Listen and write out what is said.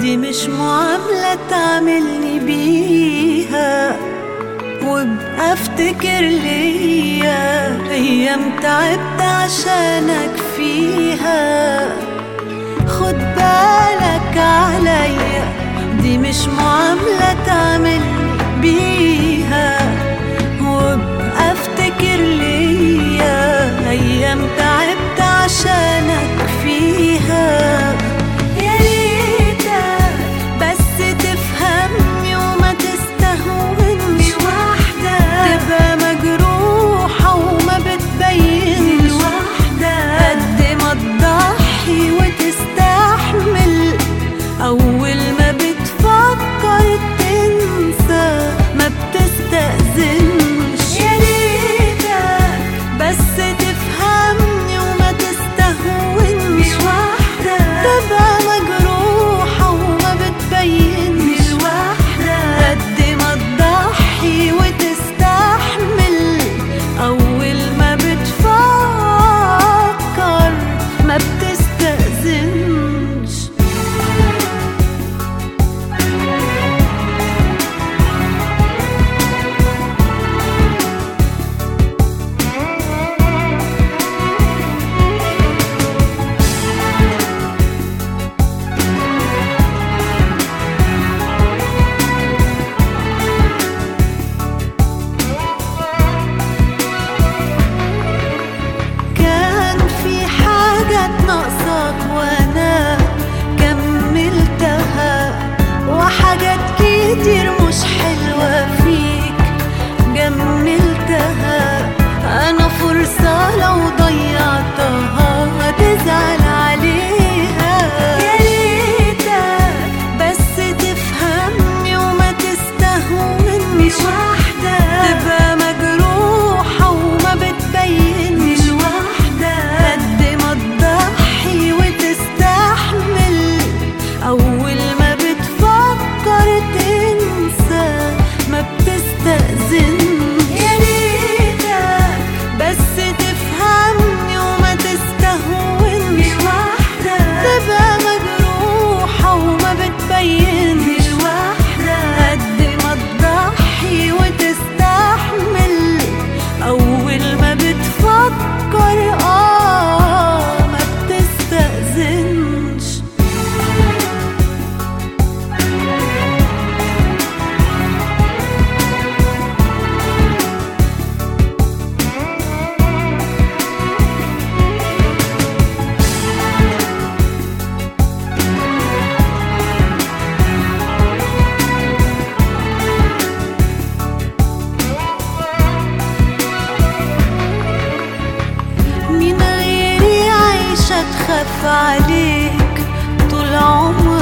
دي مش معاملة تعملني بيها وابقى افتكر ليا أيام تعبت عشانك فيها. خد بالك عليا دي مش معاملة تعملني تخاف عليك طول عمر